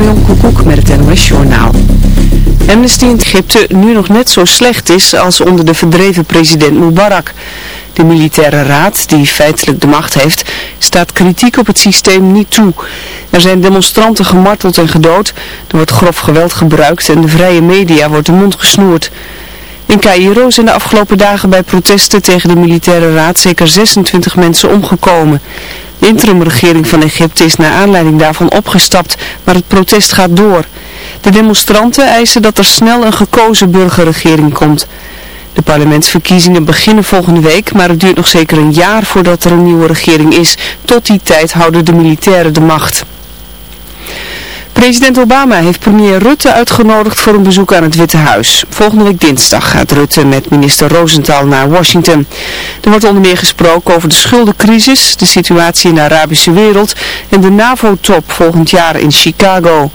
Marjon Koekoek met het NOS Journaal. Amnesty in Egypte nu nog net zo slecht is als onder de verdreven president Mubarak. De militaire raad, die feitelijk de macht heeft, staat kritiek op het systeem niet toe. Er zijn demonstranten gemarteld en gedood, er wordt grof geweld gebruikt en de vrije media wordt de mond gesnoerd. In Cairo zijn de afgelopen dagen bij protesten tegen de militaire raad zeker 26 mensen omgekomen. De interimregering van Egypte is naar aanleiding daarvan opgestapt, maar het protest gaat door. De demonstranten eisen dat er snel een gekozen burgerregering komt. De parlementsverkiezingen beginnen volgende week, maar het duurt nog zeker een jaar voordat er een nieuwe regering is. Tot die tijd houden de militairen de macht. President Obama heeft premier Rutte uitgenodigd voor een bezoek aan het Witte Huis. Volgende week dinsdag gaat Rutte met minister Rosenthal naar Washington. Er wordt onder meer gesproken over de schuldencrisis, de situatie in de Arabische wereld en de NAVO-top volgend jaar in Chicago.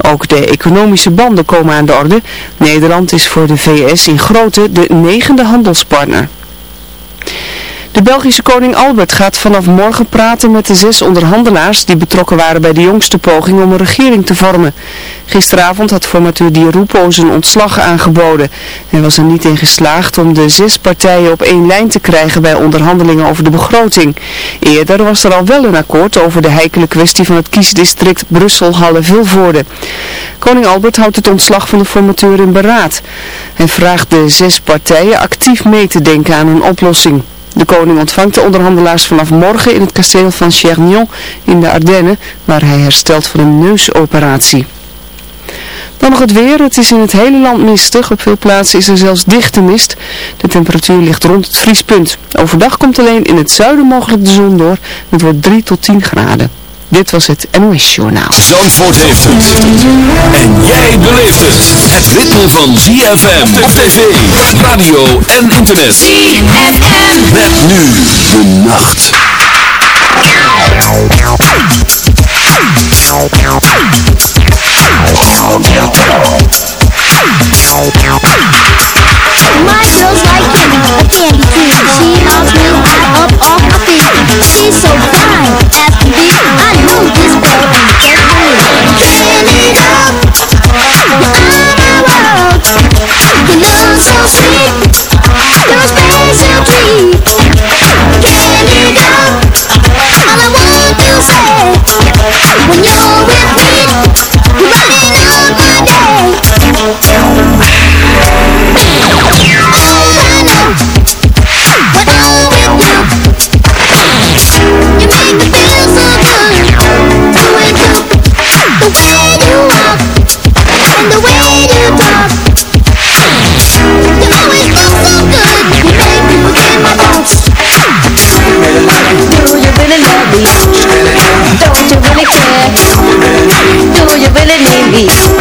Ook de economische banden komen aan de orde. Nederland is voor de VS in grootte de negende handelspartner. De Belgische koning Albert gaat vanaf morgen praten met de zes onderhandelaars die betrokken waren bij de jongste poging om een regering te vormen. Gisteravond had formateur Di Rupo zijn ontslag aangeboden. Hij was er niet in geslaagd om de zes partijen op één lijn te krijgen bij onderhandelingen over de begroting. Eerder was er al wel een akkoord over de heikele kwestie van het kiesdistrict Brussel-Halle-Vilvoorde. Koning Albert houdt het ontslag van de formateur in beraad. Hij vraagt de zes partijen actief mee te denken aan een oplossing. De koning ontvangt de onderhandelaars vanaf morgen in het kasteel van Chernion in de Ardennen, waar hij herstelt van een neusoperatie. Dan nog het weer. Het is in het hele land mistig. Op veel plaatsen is er zelfs dichte mist. De temperatuur ligt rond het vriespunt. Overdag komt alleen in het zuiden mogelijk de zon door. Het wordt 3 tot 10 graden. Dit was het NOS Journaal. Zandvoort heeft het. En jij beleeft het. Het ritme van ZFM op tv, radio en internet. ZFM. Met nu de nacht. My girl's like candy, a candy queen. She knocks me right up off my feet. She's so fine, up, you're on my world. You look so sweet, beat.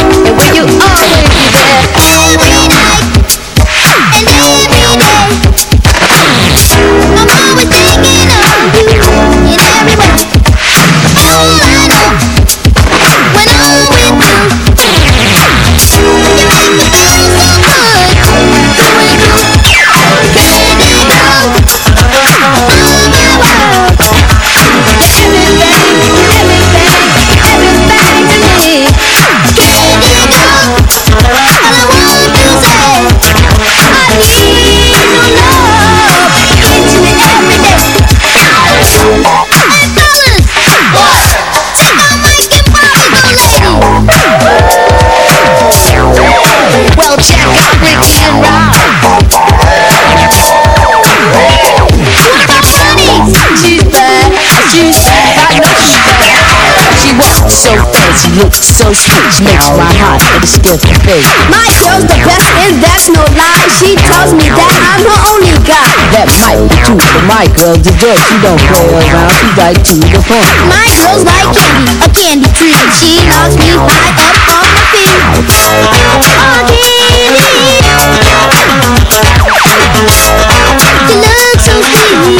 So sweet. She makes my heart it skips beat. My girl's the best, and that's no lie. She tells me that I'm her only guy. That might be true, but my girl's a joke. She don't play around, she's like to the point. My girl's like candy, a candy tree. She knocks me high up off my feet. Oh, candy. You look so sweet.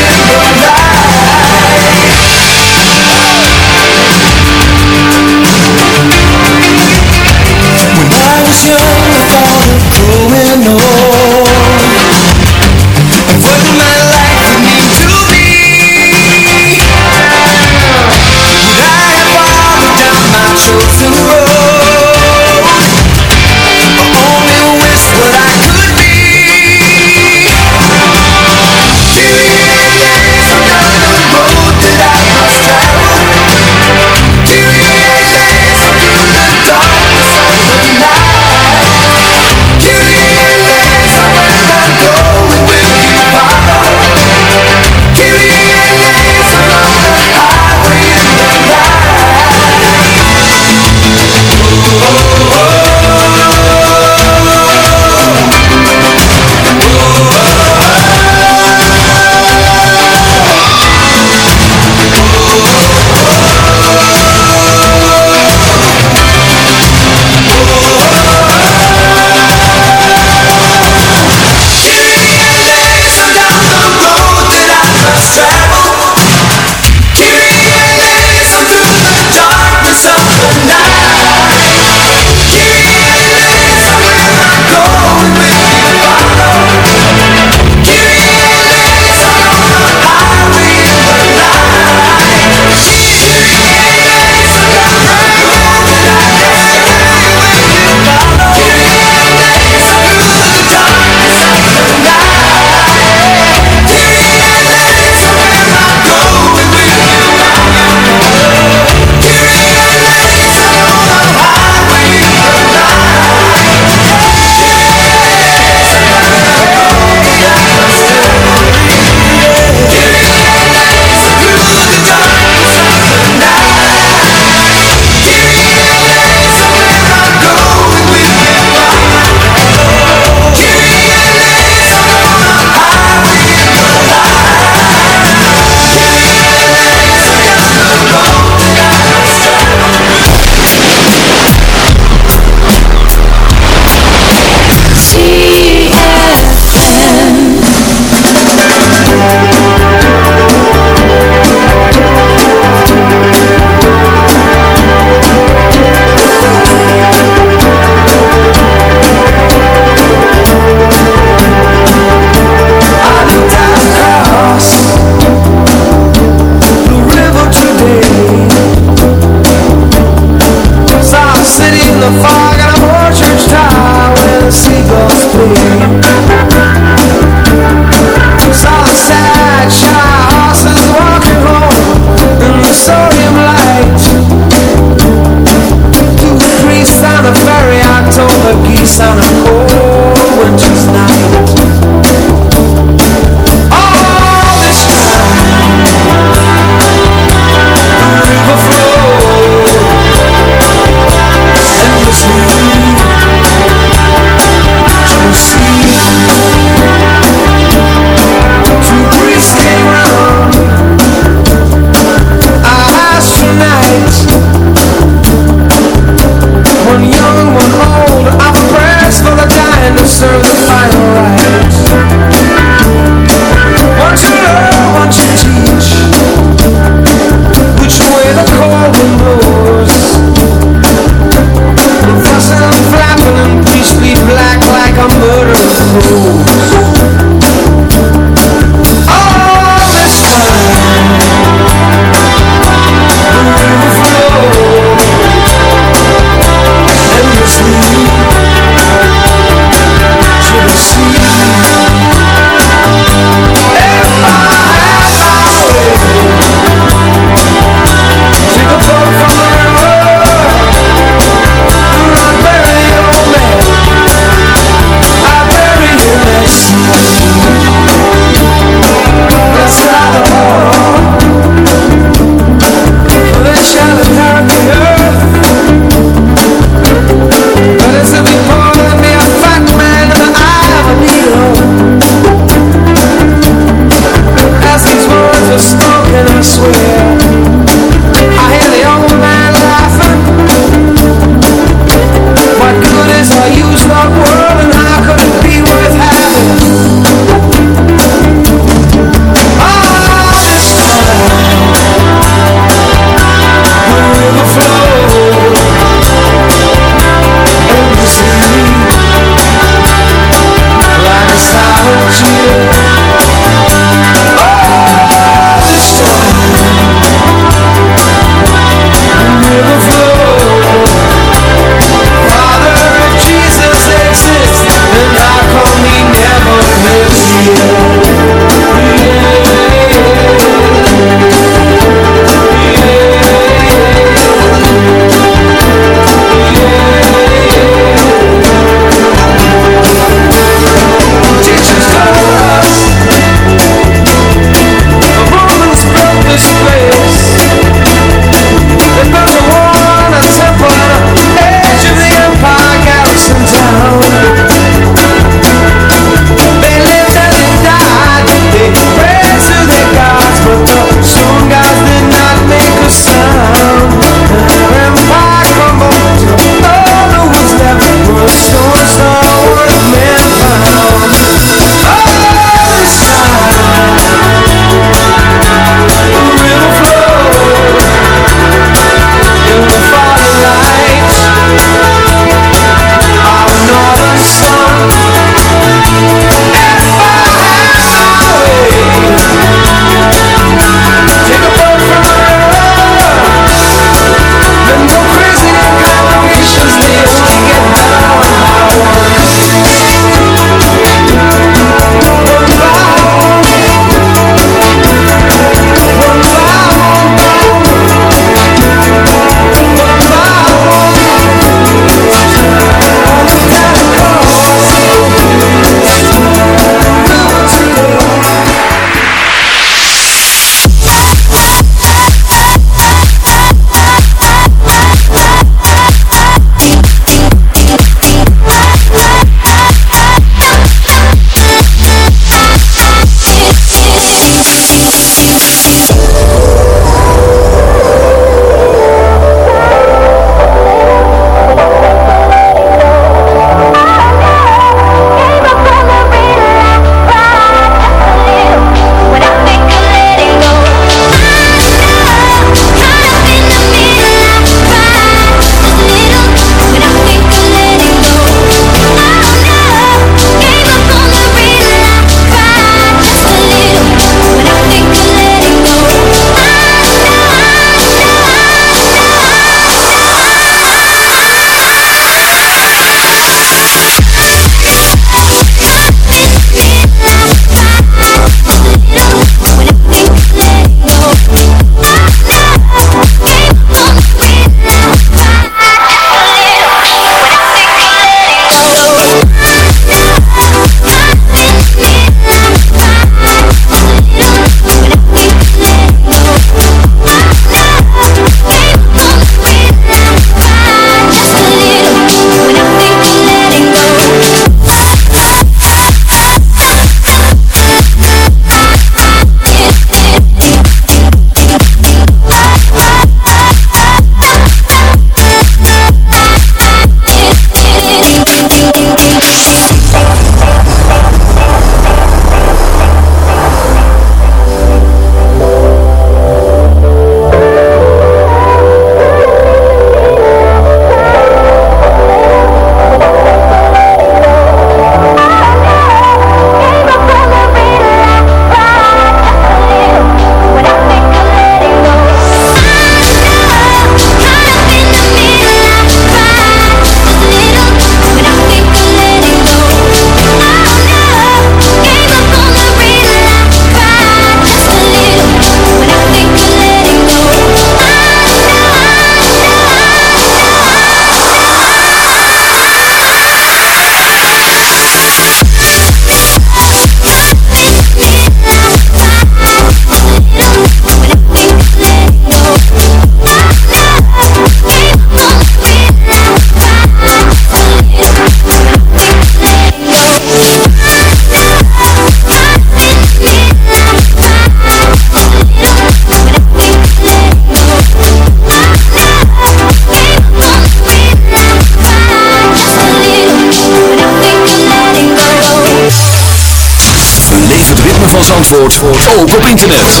Ook op internet.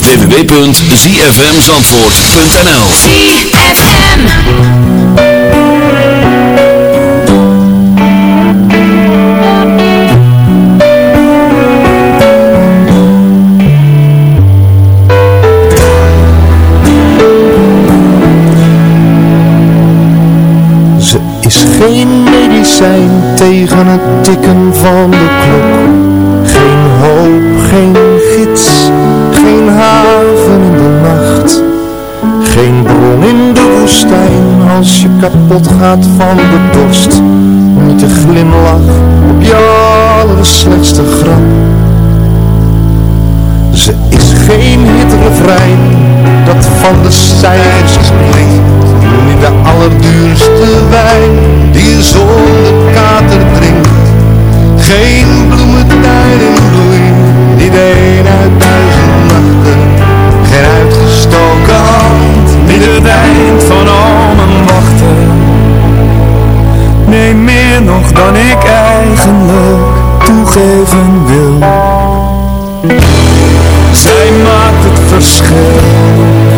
www.zfmzandvoort.nl ZFM. Ze is geen medicijn tegen het tikken van de als je kapot gaat van de dorst. Niet de glimlach op je allerslechtste grap. Ze is geen hitrefrein dat van de stijgers klinkt. Niet de allerduurste wijn die je zonder kater drinkt. Geen bloementuin in bloei, niet een uit nachten. Geen uitgestoken hand, niet van al mijn wachten. Nee, meer nog dan ik eigenlijk toegeven wil. Zij maakt het verschil.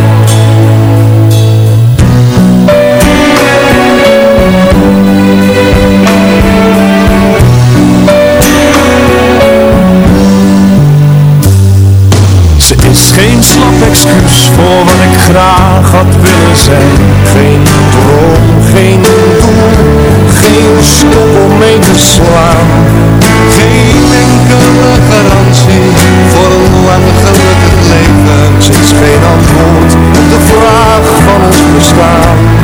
Geen slap excuus voor wat ik graag had willen zijn. Geen droom, geen doel, geen stop om mee te slaan. Geen enkele garantie voor een lang gelukkig leven. Is geen antwoord op de vraag van ons bestaan.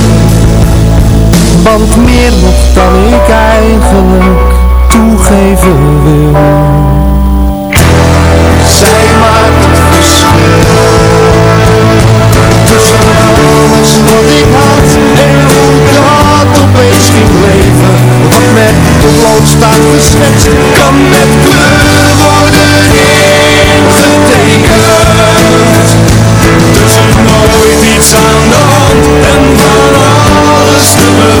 Want meer nog dan ik eigenlijk toegeven wil. Zij maakt het verschil. Tussen alles wat ik had En hoe dat opeens ging leven. Wat met potlood staat geschetst Kan met kleur worden ingetekend. Tussen nooit iets aan de hand En van alles te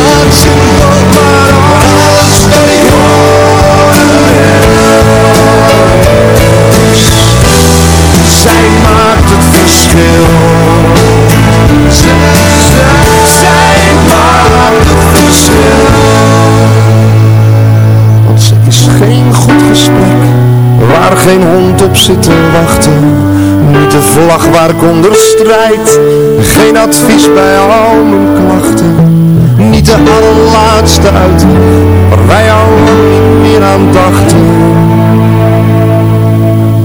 op zit te wachten. Niet de vlag waar ik onder strijd. Geen advies bij al mijn klachten. Niet de allerlaatste uitweg Waar wij al niet meer aan dachten.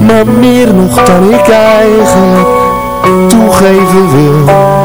Maar meer nog dan ik eigenlijk toegeven wil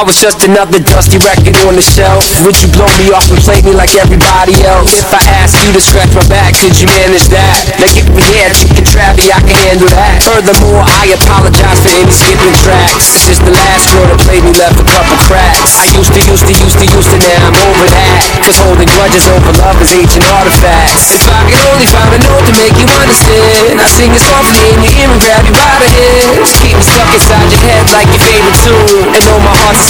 I was just another dusty record on the shelf, would you blow me off and play me like everybody else? If I asked you to scratch my back, could you manage that? Now give me head, chicken trappy, I can handle that. Furthermore, I apologize for any skipping tracks. Since the last girl that played me left a couple cracks. I used to, used to, used to, used to, now I'm over that. Cause holding grudges over love is ancient artifacts. If I could only find a note to make you understand, I sing it softly in your ear and grab you by the head. Keep me stuck inside your head like your favorite tune. And know my heart's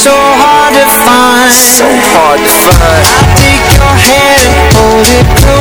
So hard to find. So hard to find. I'll take your hand and hold it closer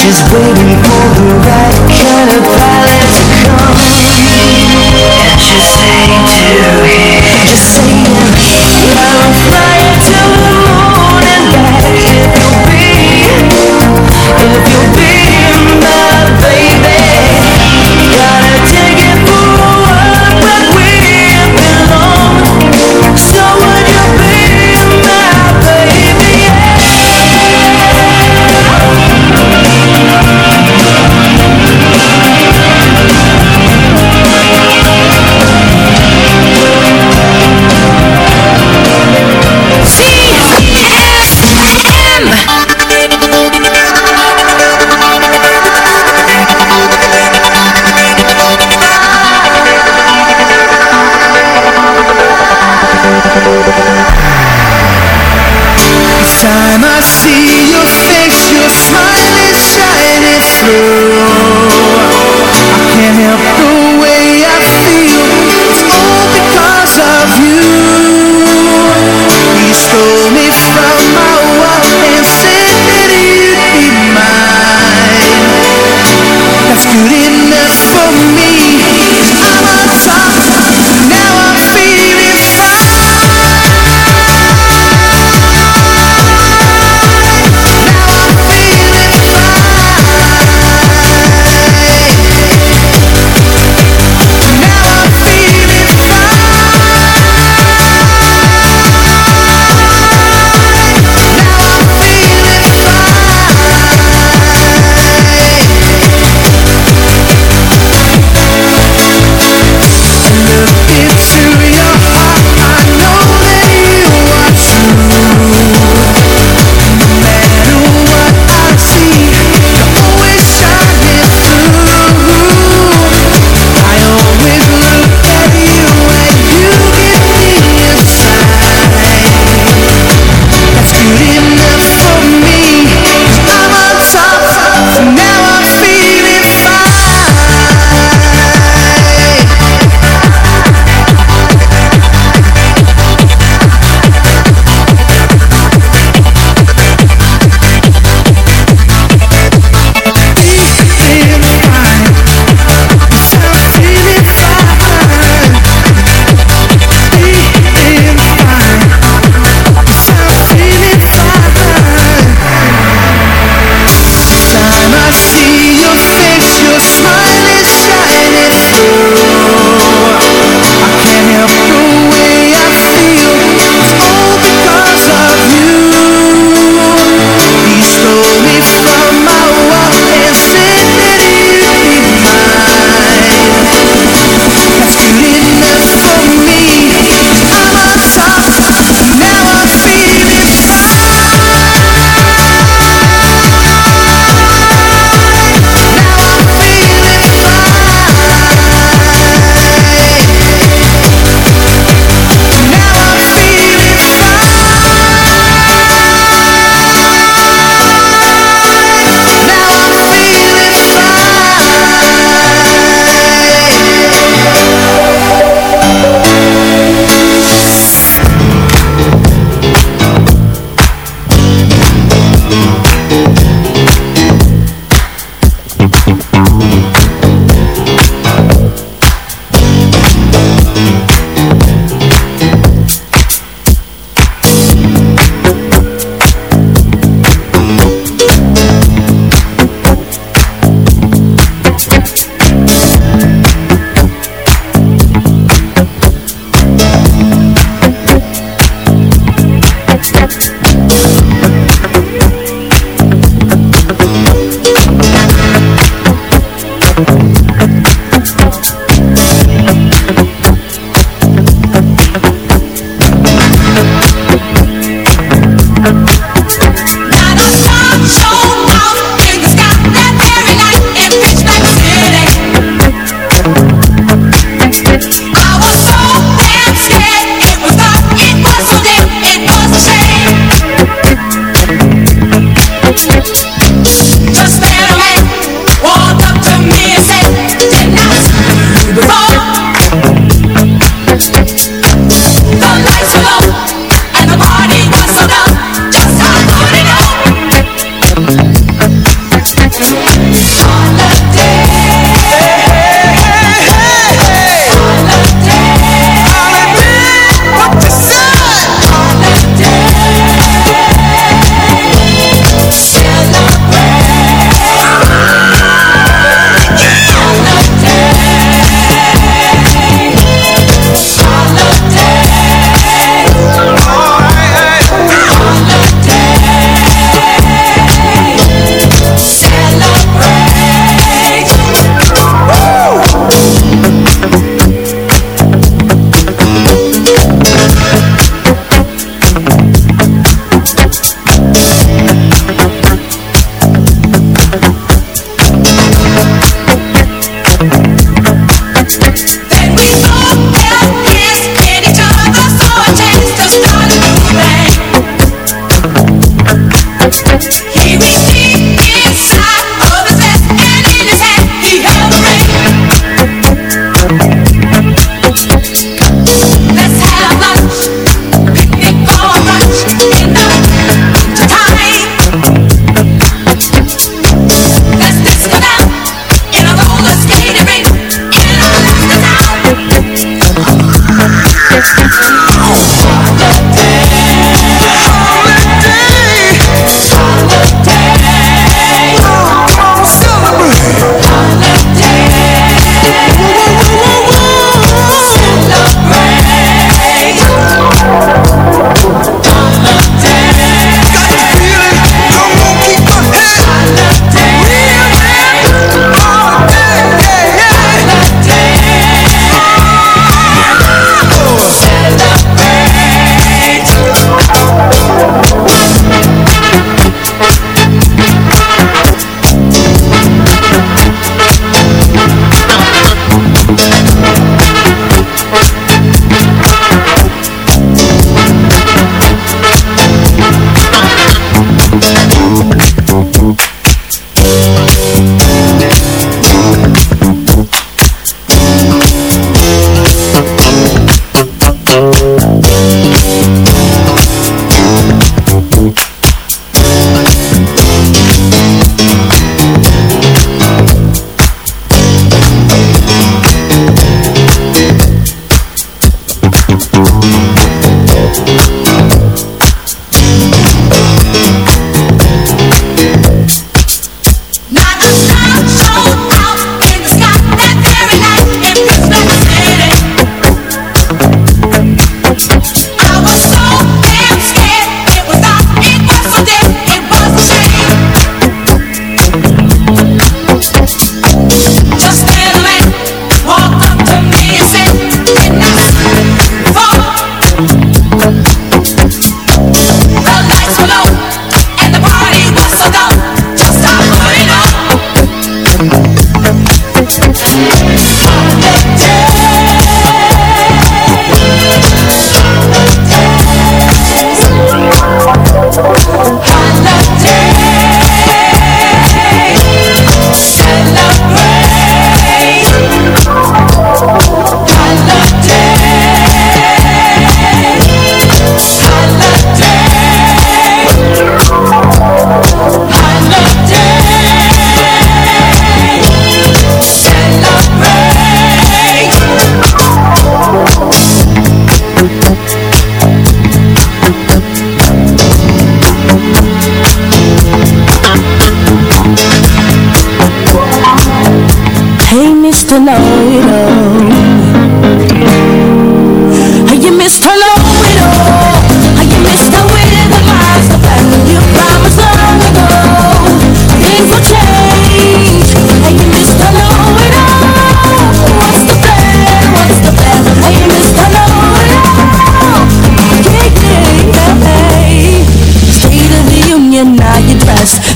Just waiting for the right kind of pilot to come Can't you stay to here? Just saying I would fly you to the moon and back If you'll be If you'll be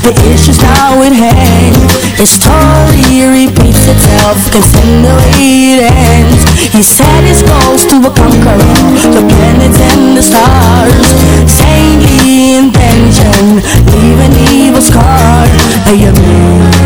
The issue's now how hand. hangs. The story repeats itself, cause in the way it ends. He set his goal's to conquer all the planets and the stars. Saintly intention, leave an evil scar A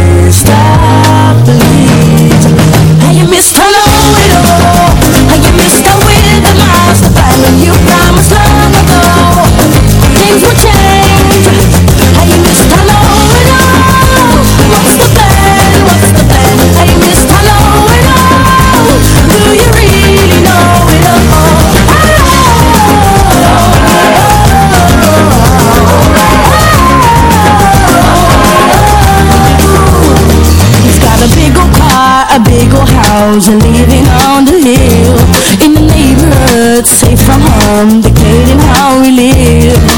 house and living on the hill In the neighborhood, safe from harm, dictating how we live